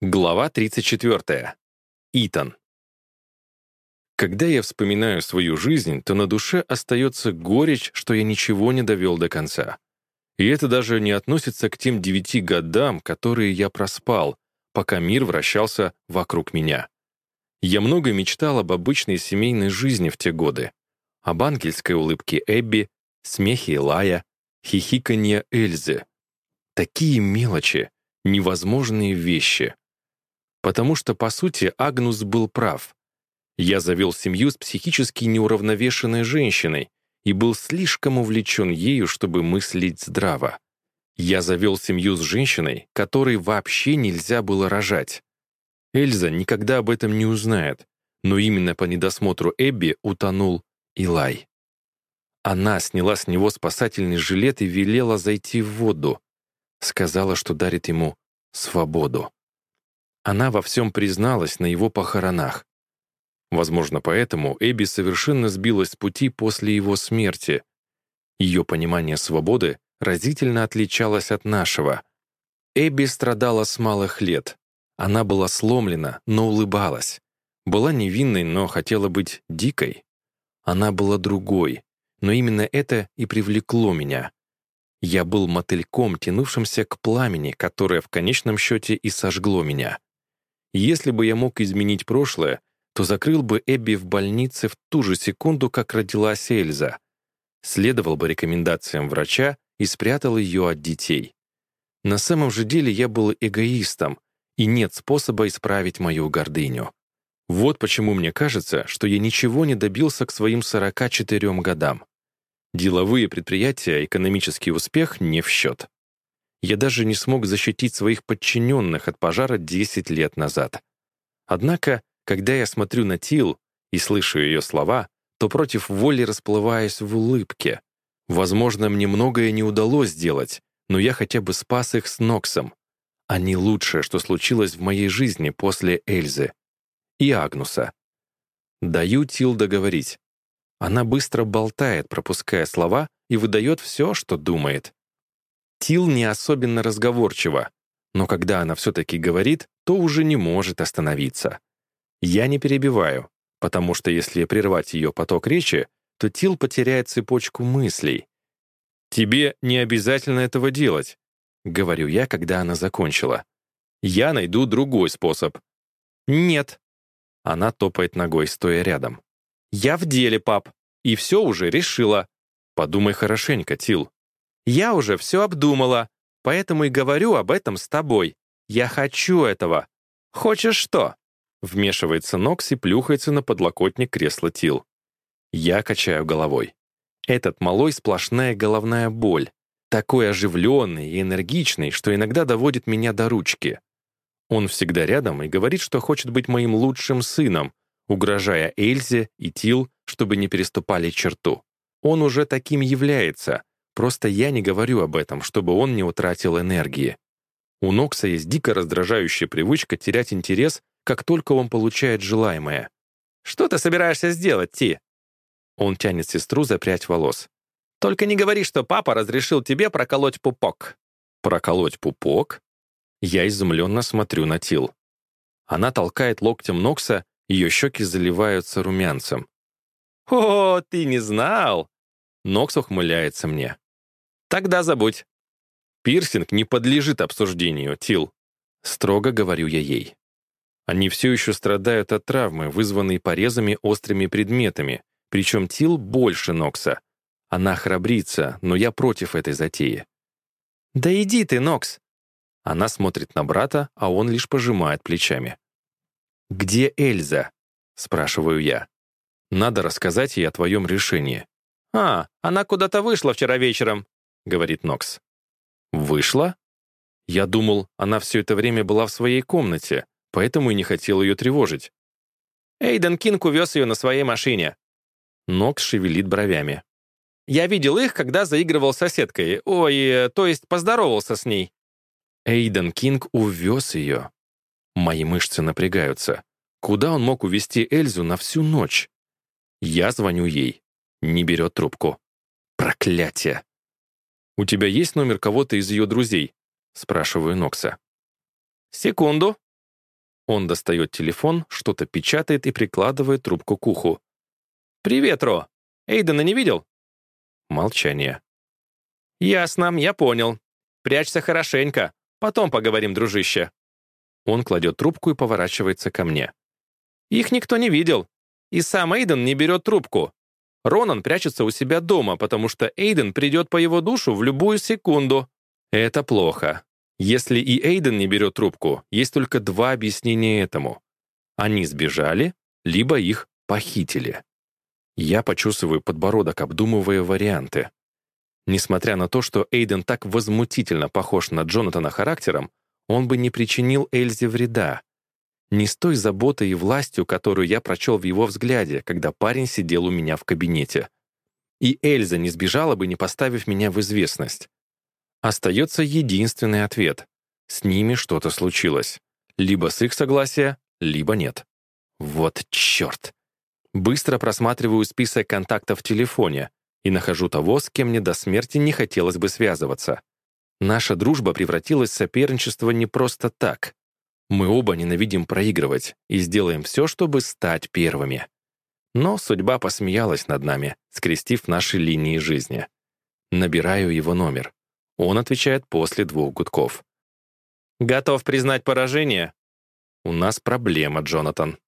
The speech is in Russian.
Глава 34. Итан. Когда я вспоминаю свою жизнь, то на душе остается горечь, что я ничего не довел до конца. И это даже не относится к тем девяти годам, которые я проспал, пока мир вращался вокруг меня. Я много мечтал об обычной семейной жизни в те годы. Об ангельской улыбке Эбби, смехе Илая, хихиканье Эльзы. Такие мелочи, невозможные вещи — Потому что, по сути, Агнус был прав. Я завел семью с психически неуравновешенной женщиной и был слишком увлечен ею, чтобы мыслить здраво. Я завел семью с женщиной, которой вообще нельзя было рожать. Эльза никогда об этом не узнает, но именно по недосмотру Эбби утонул Илай. Она сняла с него спасательный жилет и велела зайти в воду. Сказала, что дарит ему свободу. Она во всем призналась на его похоронах. Возможно, поэтому Эбби совершенно сбилась с пути после его смерти. Ее понимание свободы разительно отличалось от нашего. Эбби страдала с малых лет. Она была сломлена, но улыбалась. Была невинной, но хотела быть дикой. Она была другой, но именно это и привлекло меня. Я был мотыльком, тянувшимся к пламени, которое в конечном счете и сожгло меня. Если бы я мог изменить прошлое, то закрыл бы Эбби в больнице в ту же секунду, как родилась Эльза. Следовал бы рекомендациям врача и спрятал ее от детей. На самом же деле я был эгоистом, и нет способа исправить мою гордыню. Вот почему мне кажется, что я ничего не добился к своим 44 годам. Деловые предприятия, экономический успех не в счет я даже не смог защитить своих подчиненных от пожара 10 лет назад. Однако, когда я смотрю на Тил и слышу ее слова, то против воли расплываюсь в улыбке. Возможно, мне многое не удалось сделать, но я хотя бы спас их с Ноксом. Они лучшее, что случилось в моей жизни после Эльзы и Агнуса. Даю Тил договорить. Она быстро болтает, пропуская слова, и выдает все, что думает. Тил не особенно разговорчива, но когда она все-таки говорит, то уже не может остановиться. Я не перебиваю, потому что если прервать ее поток речи, то Тил потеряет цепочку мыслей. «Тебе не обязательно этого делать», — говорю я, когда она закончила. «Я найду другой способ». «Нет». Она топает ногой, стоя рядом. «Я в деле, пап, и все уже решила». «Подумай хорошенько, Тил», я уже все обдумала, поэтому и говорю об этом с тобой. Я хочу этого. Хочешь что?» Вмешивается Нокс и плюхается на подлокотник кресла Тил. Я качаю головой. Этот малой сплошная головная боль, такой оживленный и энергичный, что иногда доводит меня до ручки. Он всегда рядом и говорит, что хочет быть моим лучшим сыном, угрожая Эльзе и Тил, чтобы не переступали черту. Он уже таким является, Просто я не говорю об этом, чтобы он не утратил энергии. У Нокса есть дико раздражающая привычка терять интерес, как только он получает желаемое. «Что ты собираешься сделать, Ти?» Он тянет сестру запрять волос. «Только не говори, что папа разрешил тебе проколоть пупок». «Проколоть пупок?» Я изумленно смотрю на Тил. Она толкает локтем Нокса, ее щеки заливаются румянцем. «О, ты не знал!» Нокс ухмыляется мне. Тогда забудь. Пирсинг не подлежит обсуждению, Тил. Строго говорю я ей. Они все еще страдают от травмы, вызванной порезами острыми предметами, причем Тил больше Нокса. Она храбрится, но я против этой затеи. «Да иди ты, Нокс!» Она смотрит на брата, а он лишь пожимает плечами. «Где Эльза?» — спрашиваю я. «Надо рассказать ей о твоем решении». «А, она куда-то вышла вчера вечером говорит Нокс. «Вышла?» Я думал, она все это время была в своей комнате, поэтому и не хотел ее тревожить. Эйден Кинг увез ее на своей машине. Нокс шевелит бровями. Я видел их, когда заигрывал с соседкой. Ой, э, то есть поздоровался с ней. Эйден Кинг увез ее. Мои мышцы напрягаются. Куда он мог увезти Эльзу на всю ночь? Я звоню ей. Не берет трубку. Проклятие. «У тебя есть номер кого-то из ее друзей?» — спрашиваю Нокса. «Секунду». Он достает телефон, что-то печатает и прикладывает трубку к уху. «Привет, Ро! Эйдена не видел?» Молчание. «Ясно, я понял. Прячься хорошенько. Потом поговорим, дружище». Он кладет трубку и поворачивается ко мне. «Их никто не видел. И сам Эйден не берет трубку. Ронан прячется у себя дома, потому что Эйден придет по его душу в любую секунду. Это плохо. Если и Эйден не берет трубку, есть только два объяснения этому. Они сбежали, либо их похитили. Я почесываю подбородок, обдумывая варианты. Несмотря на то, что Эйден так возмутительно похож на Джонатана характером, он бы не причинил Эльзе вреда. Не с той заботой и властью, которую я прочел в его взгляде, когда парень сидел у меня в кабинете. И Эльза не сбежала бы, не поставив меня в известность. Остается единственный ответ. С ними что-то случилось. Либо с их согласия, либо нет. Вот черт. Быстро просматриваю список контактов в телефоне и нахожу того, с кем мне до смерти не хотелось бы связываться. Наша дружба превратилась в соперничество не просто так. Мы оба ненавидим проигрывать и сделаем все, чтобы стать первыми. Но судьба посмеялась над нами, скрестив наши линии жизни. Набираю его номер. Он отвечает после двух гудков. «Готов признать поражение?» «У нас проблема, Джонатан».